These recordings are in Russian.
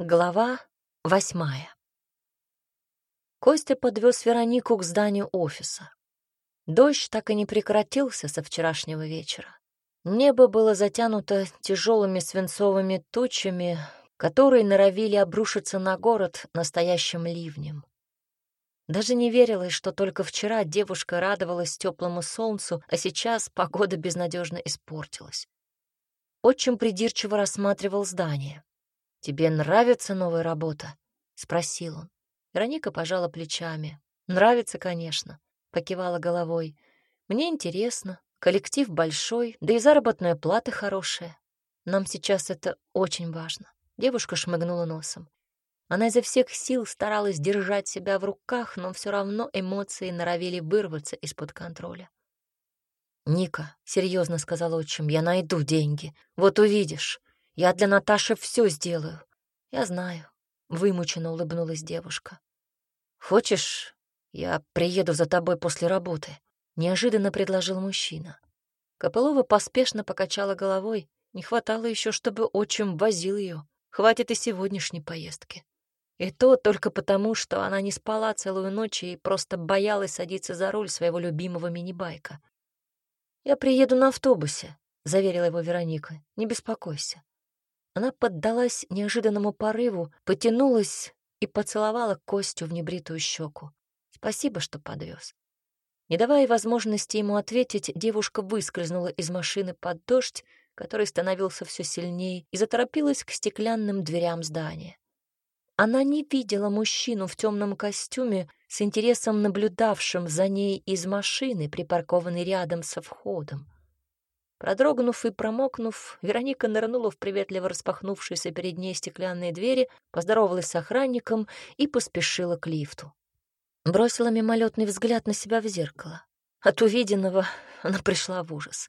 Глава восьмая. Костя подвез Веронику к зданию офиса. Дождь так и не прекратился со вчерашнего вечера. Небо было затянуто тяжелыми свинцовыми тучами, которые норовили обрушиться на город настоящим ливнем. Даже не верилось, что только вчера девушка радовалась теплому солнцу, а сейчас погода безнадежно испортилась. Отчим придирчиво рассматривал здание. «Тебе нравится новая работа?» — спросил он. Вероника пожала плечами. «Нравится, конечно», — покивала головой. «Мне интересно, коллектив большой, да и заработная плата хорошая. Нам сейчас это очень важно». Девушка шмыгнула носом. Она изо всех сил старалась держать себя в руках, но все равно эмоции норовили вырваться из-под контроля. «Ника», — серьезно сказал отчим, — «я найду деньги. Вот увидишь. Я для Наташи все сделаю. Я знаю, вымученно улыбнулась девушка. Хочешь, я приеду за тобой после работы? Неожиданно предложил мужчина. Копылова поспешно покачала головой. Не хватало еще, чтобы отчим возил ее. Хватит и сегодняшней поездки. И то только потому, что она не спала целую ночь и просто боялась садиться за руль своего любимого мини-байка. «Я приеду на автобусе», — заверила его Вероника. «Не беспокойся». Она поддалась неожиданному порыву, потянулась и поцеловала Костю в небритую щеку. Спасибо, что подвез. Не давая возможности ему ответить, девушка выскользнула из машины под дождь, который становился все сильнее, и заторопилась к стеклянным дверям здания. Она не видела мужчину в темном костюме, с интересом наблюдавшим за ней из машины, припаркованной рядом со входом. Продрогнув и промокнув, Вероника нырнула в приветливо распахнувшиеся перед ней стеклянные двери, поздоровалась с охранником и поспешила к лифту. Бросила мимолетный взгляд на себя в зеркало. От увиденного она пришла в ужас.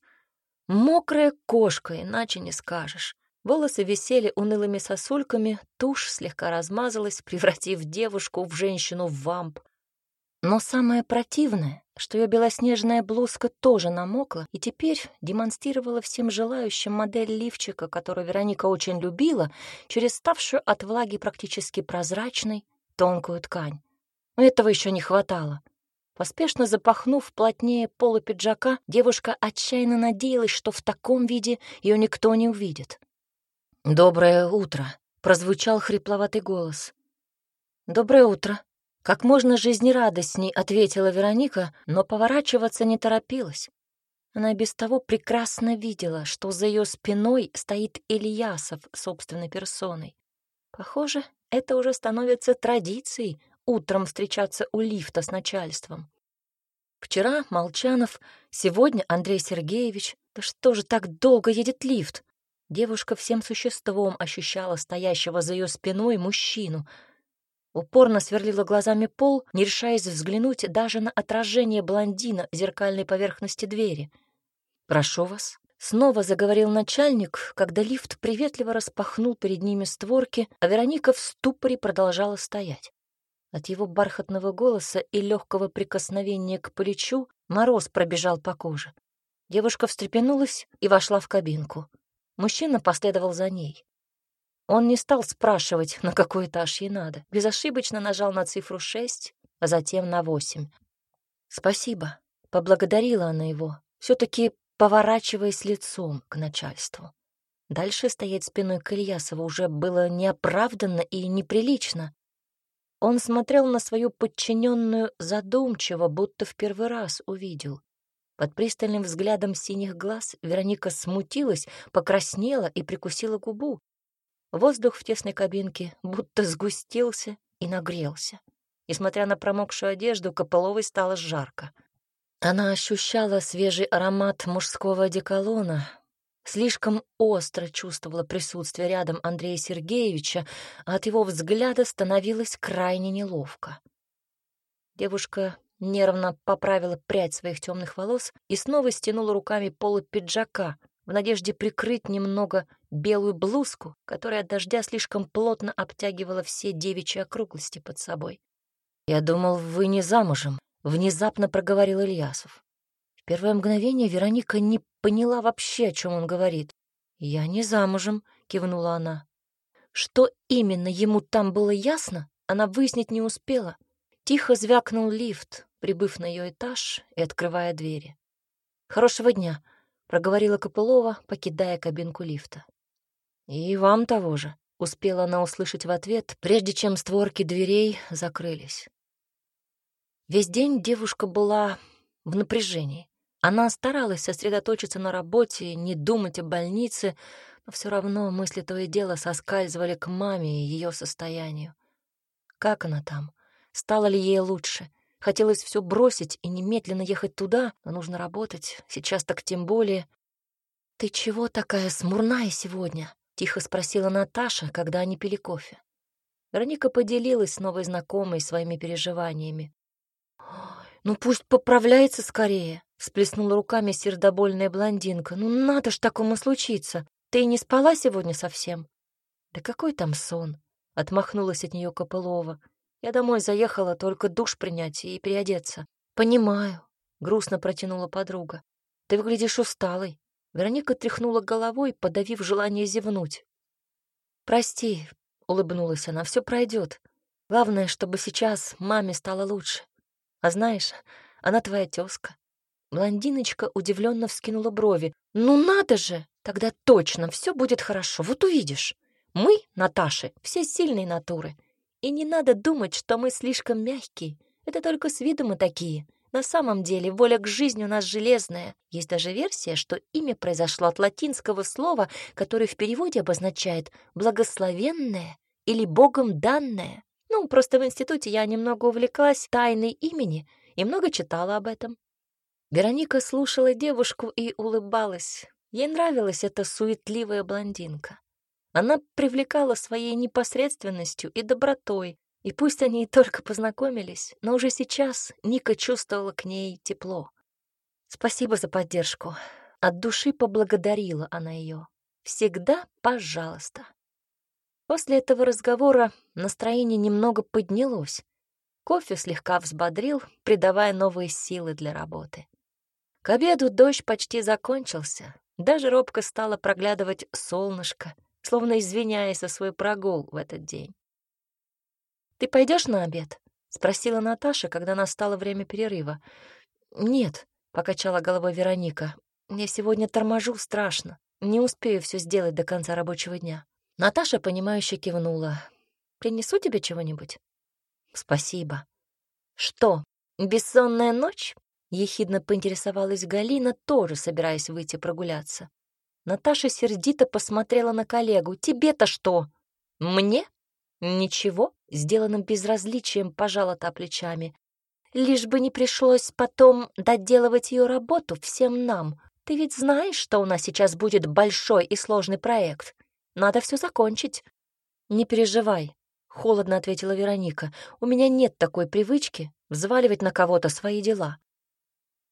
Мокрая кошка, иначе не скажешь. Волосы висели унылыми сосульками, тушь слегка размазалась, превратив девушку в женщину в вамп. Но самое противное, что ее белоснежная блузка тоже намокла и теперь демонстрировала всем желающим модель лифчика, которую Вероника очень любила, через ставшую от влаги практически прозрачной тонкую ткань. Этого еще не хватало. Поспешно запахнув плотнее полу пиджака, девушка отчаянно надеялась, что в таком виде ее никто не увидит. «Доброе утро», — прозвучал хрипловатый голос. «Доброе утро», как можно жизнерадостней ответила Вероника, но поворачиваться не торопилась. Она без того прекрасно видела, что за ее спиной стоит Ильясов собственной персоной. Похоже, это уже становится традицией утром встречаться у лифта с начальством. Вчера Молчанов, сегодня Андрей Сергеевич. Да что же так долго едет лифт? Девушка всем существом ощущала стоящего за ее спиной мужчину — Упорно сверлила глазами пол, не решаясь взглянуть даже на отражение блондина зеркальной поверхности двери. «Прошу вас». Снова заговорил начальник, когда лифт приветливо распахнул перед ними створки, а Вероника в ступоре продолжала стоять. От его бархатного голоса и легкого прикосновения к плечу мороз пробежал по коже. Девушка встрепенулась и вошла в кабинку. Мужчина последовал за ней. Он не стал спрашивать, на какой этаж ей надо. Безошибочно нажал на цифру шесть, а затем на восемь. «Спасибо», — поблагодарила она его, все таки поворачиваясь лицом к начальству. Дальше стоять спиной к Ильясову уже было неоправданно и неприлично. Он смотрел на свою подчиненную задумчиво, будто в первый раз увидел. Под пристальным взглядом синих глаз Вероника смутилась, покраснела и прикусила губу. Воздух в тесной кабинке будто сгустился и нагрелся. Несмотря на промокшую одежду, Копыловой стало жарко. Она ощущала свежий аромат мужского одеколона, слишком остро чувствовала присутствие рядом Андрея Сергеевича, а от его взгляда становилось крайне неловко. Девушка нервно поправила прядь своих темных волос и снова стянула руками полы пиджака, в надежде прикрыть немного белую блузку, которая от дождя слишком плотно обтягивала все девичьи округлости под собой. «Я думал, вы не замужем», — внезапно проговорил Ильясов. В первое мгновение Вероника не поняла вообще, о чем он говорит. «Я не замужем», — кивнула она. Что именно ему там было ясно, она выяснить не успела. Тихо звякнул лифт, прибыв на ее этаж и открывая двери. «Хорошего дня», — проговорила Копылова, покидая кабинку лифта. «И вам того же», — успела она услышать в ответ, прежде чем створки дверей закрылись. Весь день девушка была в напряжении. Она старалась сосредоточиться на работе, не думать о больнице, но все равно мысли то и дело соскальзывали к маме и ее состоянию. Как она там? Стало ли ей лучше? Хотелось все бросить и немедленно ехать туда, но нужно работать, сейчас так тем более. «Ты чего такая смурная сегодня?» — тихо спросила Наташа, когда они пили кофе. Вероника поделилась с новой знакомой своими переживаниями. «Ну пусть поправляется скорее», — всплеснула руками сердобольная блондинка. «Ну надо ж такому случиться. Ты и не спала сегодня совсем?» «Да какой там сон?» — отмахнулась от нее Копылова. «Я домой заехала только душ принять и переодеться». «Понимаю», — грустно протянула подруга. «Ты выглядишь усталой». Вероника тряхнула головой, подавив желание зевнуть. «Прости», — улыбнулась она, — «все пройдет. Главное, чтобы сейчас маме стало лучше. А знаешь, она твоя тезка. Блондиночка удивленно вскинула брови. «Ну надо же! Тогда точно все будет хорошо, вот увидишь. Мы, Наташи, все сильные натуры. И не надо думать, что мы слишком мягкие. Это только с виду мы такие. На самом деле воля к жизни у нас железная. Есть даже версия, что имя произошло от латинского слова, которое в переводе обозначает «благословенное» или «богом данное». Ну, просто в институте я немного увлеклась тайной имени и много читала об этом. Вероника слушала девушку и улыбалась. Ей нравилась эта суетливая блондинка. Она привлекала своей непосредственностью и добротой, и пусть они и только познакомились, но уже сейчас Ника чувствовала к ней тепло. «Спасибо за поддержку». От души поблагодарила она ее. «Всегда пожалуйста». После этого разговора настроение немного поднялось. Кофе слегка взбодрил, придавая новые силы для работы. К обеду дождь почти закончился. Даже робко стало проглядывать солнышко, словно извиняясь за свой прогул в этот день. «Ты пойдешь на обед?» — спросила Наташа, когда настало время перерыва. «Нет», — покачала головой Вероника. «Я сегодня торможу страшно. Не успею все сделать до конца рабочего дня». Наташа, понимающе кивнула. «Принесу тебе чего-нибудь?» «Спасибо». «Что, бессонная ночь?» — ехидно поинтересовалась Галина, тоже собираясь выйти прогуляться. Наташа сердито посмотрела на коллегу. «Тебе-то что?» «Мне?» «Ничего», — сделанным безразличием пожала та плечами. «Лишь бы не пришлось потом доделывать ее работу всем нам. Ты ведь знаешь, что у нас сейчас будет большой и сложный проект. Надо все закончить». «Не переживай», — холодно ответила Вероника. «У меня нет такой привычки взваливать на кого-то свои дела».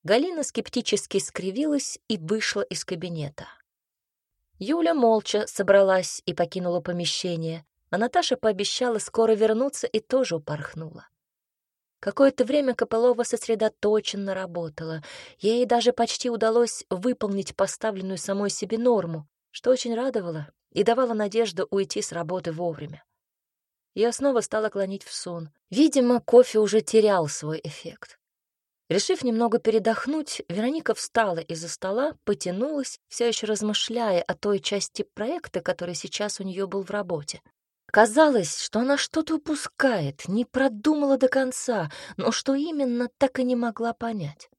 Галина скептически скривилась и вышла из кабинета. Юля молча собралась и покинула помещение, а Наташа пообещала скоро вернуться и тоже упорхнула. Какое-то время Копылова сосредоточенно работала. Ей даже почти удалось выполнить поставленную самой себе норму, что очень радовало и давала надежду уйти с работы вовремя. Я снова стала клонить в сон. Видимо, кофе уже терял свой эффект. Решив немного передохнуть, Вероника встала из-за стола, потянулась, все еще размышляя о той части проекта, который сейчас у нее был в работе. Казалось, что она что-то упускает, не продумала до конца, но что именно, так и не могла понять.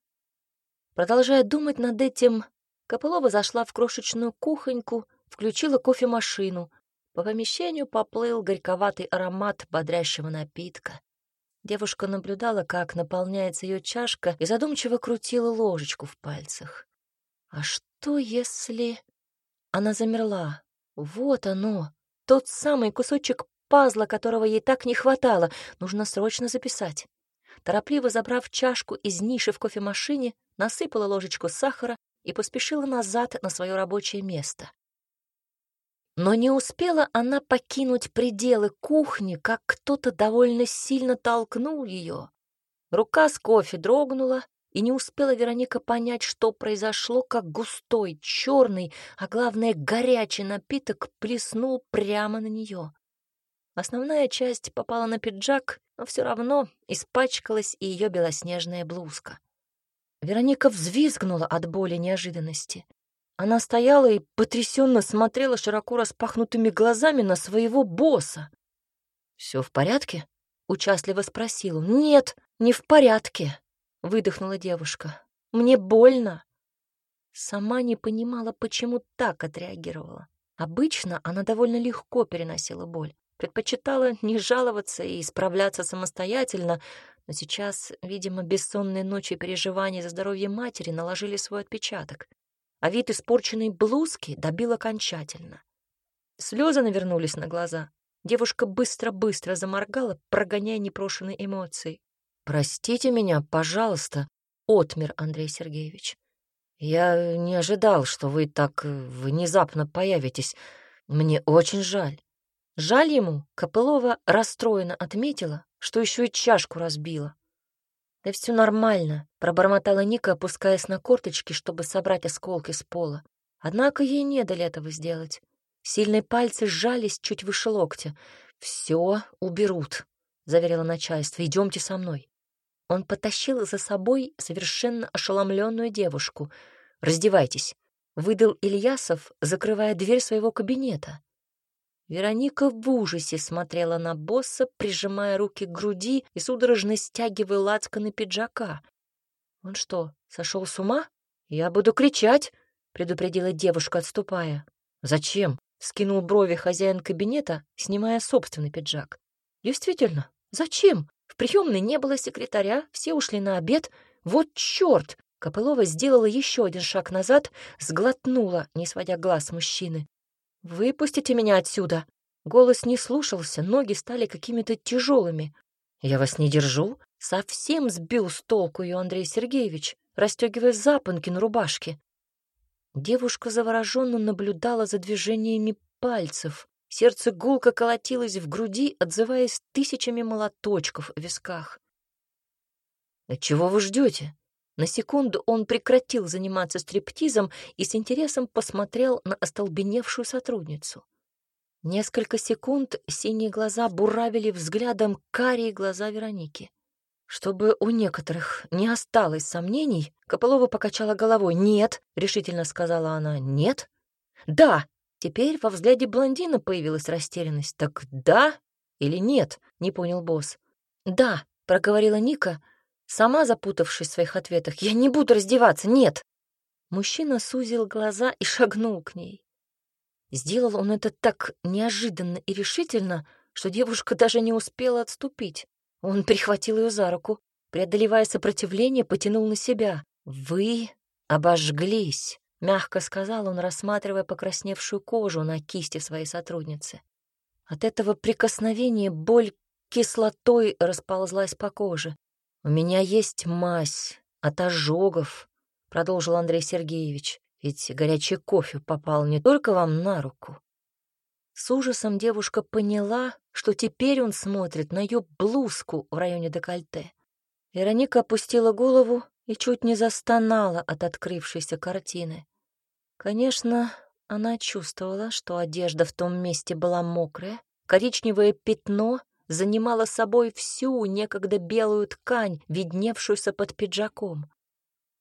Продолжая думать над этим, Копылова зашла в крошечную кухоньку, включила кофемашину. По помещению поплыл горьковатый аромат бодрящего напитка. Девушка наблюдала, как наполняется ее чашка, и задумчиво крутила ложечку в пальцах. А что если... Она замерла. Вот оно, тот самый кусочек пазла, которого ей так не хватало. Нужно срочно записать. Торопливо забрав чашку из ниши в кофемашине, насыпала ложечку сахара и поспешила назад на свое рабочее место. Но не успела она покинуть пределы кухни, как кто-то довольно сильно толкнул ее. Рука с кофе дрогнула, и не успела Вероника понять, что произошло, как густой, черный, а главное, горячий напиток плеснул прямо на нее. Основная часть попала на пиджак, но все равно испачкалась и ее белоснежная блузка. Вероника взвизгнула от боли неожиданности. Она стояла и потрясенно смотрела широко распахнутыми глазами на своего босса. Все в порядке?» — участливо спросил он. «Нет, не в порядке», — выдохнула девушка. «Мне больно». Сама не понимала, почему так отреагировала. Обычно она довольно легко переносила боль, предпочитала не жаловаться и справляться самостоятельно, но сейчас, видимо, бессонные ночи переживаний за здоровье матери наложили свой отпечаток а вид испорченной блузки добил окончательно. Слезы навернулись на глаза. Девушка быстро-быстро заморгала, прогоняя непрошенные эмоции. «Простите меня, пожалуйста», — отмер Андрей Сергеевич. «Я не ожидал, что вы так э, внезапно появитесь. Мне очень жаль». Жаль ему, Копылова расстроенно отметила, что еще и чашку разбила. «Да все нормально», — пробормотала Ника, опускаясь на корточки, чтобы собрать осколки с пола. Однако ей не дали этого сделать. Сильные пальцы сжались чуть выше локтя. «Все уберут», — заверило начальство. «Идемте со мной». Он потащил за собой совершенно ошеломленную девушку. «Раздевайтесь», — выдал Ильясов, закрывая дверь своего кабинета. Вероника в ужасе смотрела на босса, прижимая руки к груди и судорожно стягивая лацканы пиджака. «Он что, сошел с ума? Я буду кричать!» — предупредила девушка, отступая. «Зачем?» — скинул брови хозяин кабинета, снимая собственный пиджак. «Действительно, зачем? В приемной не было секретаря, все ушли на обед. Вот черт!» Копылова сделала еще один шаг назад, сглотнула, не сводя глаз мужчины. «Выпустите меня отсюда!» Голос не слушался, ноги стали какими-то тяжелыми. «Я вас не держу?» Совсем сбил с толку ее Андрей Сергеевич, расстегивая запонки на рубашке. Девушка завороженно наблюдала за движениями пальцев. Сердце гулко колотилось в груди, отзываясь тысячами молоточков в висках. «Да чего вы ждете?» На секунду он прекратил заниматься стриптизом и с интересом посмотрел на остолбеневшую сотрудницу. Несколько секунд синие глаза буравили взглядом карие глаза Вероники. Чтобы у некоторых не осталось сомнений, Копылова покачала головой. «Нет», — решительно сказала она, — «нет». «Да». Теперь во взгляде блондина появилась растерянность. «Так да или нет?» — не понял босс. «Да», — проговорила Ника, — Сама запутавшись в своих ответах, я не буду раздеваться, нет. Мужчина сузил глаза и шагнул к ней. Сделал он это так неожиданно и решительно, что девушка даже не успела отступить. Он прихватил ее за руку, преодолевая сопротивление, потянул на себя. «Вы обожглись», — мягко сказал он, рассматривая покрасневшую кожу на кисти своей сотрудницы. От этого прикосновения боль кислотой расползлась по коже. «У меня есть мазь от ожогов», — продолжил Андрей Сергеевич, «ведь горячий кофе попал не только вам на руку». С ужасом девушка поняла, что теперь он смотрит на ее блузку в районе декольте. Вероника опустила голову и чуть не застонала от открывшейся картины. Конечно, она чувствовала, что одежда в том месте была мокрая, коричневое пятно занимала собой всю некогда белую ткань, видневшуюся под пиджаком.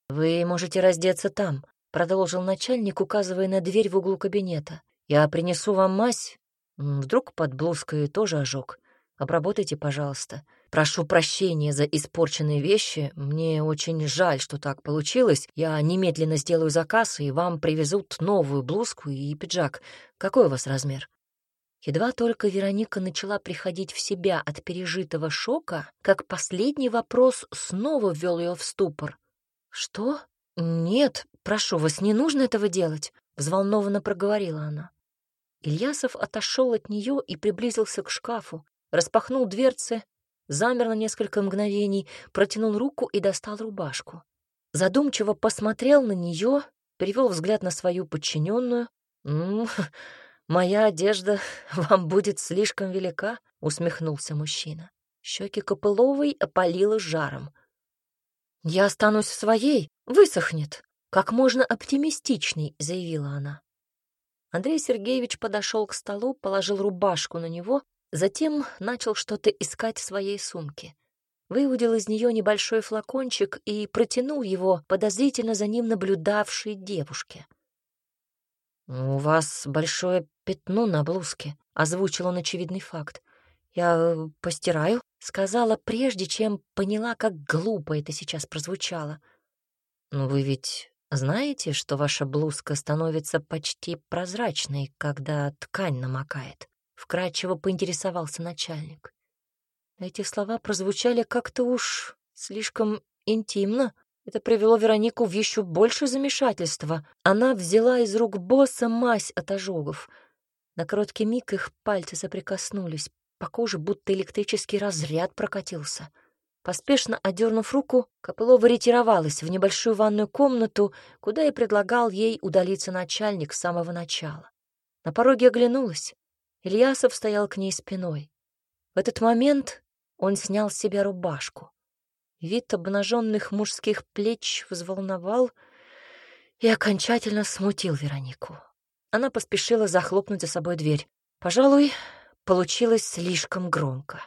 «Вы можете раздеться там», — продолжил начальник, указывая на дверь в углу кабинета. «Я принесу вам мазь. Вдруг под блузкой тоже ожог. Обработайте, пожалуйста. Прошу прощения за испорченные вещи. Мне очень жаль, что так получилось. Я немедленно сделаю заказ, и вам привезут новую блузку и пиджак. Какой у вас размер?» Едва только Вероника начала приходить в себя от пережитого шока, как последний вопрос снова ввел ее в ступор. «Что? Нет, прошу вас, не нужно этого делать», — взволнованно проговорила она. Ильясов отошел от нее и приблизился к шкафу, распахнул дверцы, замер на несколько мгновений, протянул руку и достал рубашку. Задумчиво посмотрел на нее, перевел взгляд на свою подчиненную. «Ну, «Моя одежда вам будет слишком велика», — усмехнулся мужчина. Щеки Копыловой опалило жаром. «Я останусь в своей, высохнет», — как можно оптимистичней, заявила она. Андрей Сергеевич подошел к столу, положил рубашку на него, затем начал что-то искать в своей сумке. Выудил из нее небольшой флакончик и протянул его подозрительно за ним наблюдавшей девушке. «У вас большое пятно на блузке», — озвучил он очевидный факт. «Я постираю», — сказала, прежде чем поняла, как глупо это сейчас прозвучало. «Но вы ведь знаете, что ваша блузка становится почти прозрачной, когда ткань намокает?» — вкрадчиво поинтересовался начальник. Эти слова прозвучали как-то уж слишком интимно. Это привело Веронику в еще большее замешательство. Она взяла из рук босса мазь от ожогов. На короткий миг их пальцы соприкоснулись. По коже будто электрический разряд прокатился — Поспешно одернув руку, Копылова ретировалась в небольшую ванную комнату, куда и предлагал ей удалиться начальник с самого начала. На пороге оглянулась. Ильясов стоял к ней спиной. В этот момент он снял с себя рубашку. Вид обнаженных мужских плеч взволновал и окончательно смутил Веронику. Она поспешила захлопнуть за собой дверь. Пожалуй, получилось слишком громко.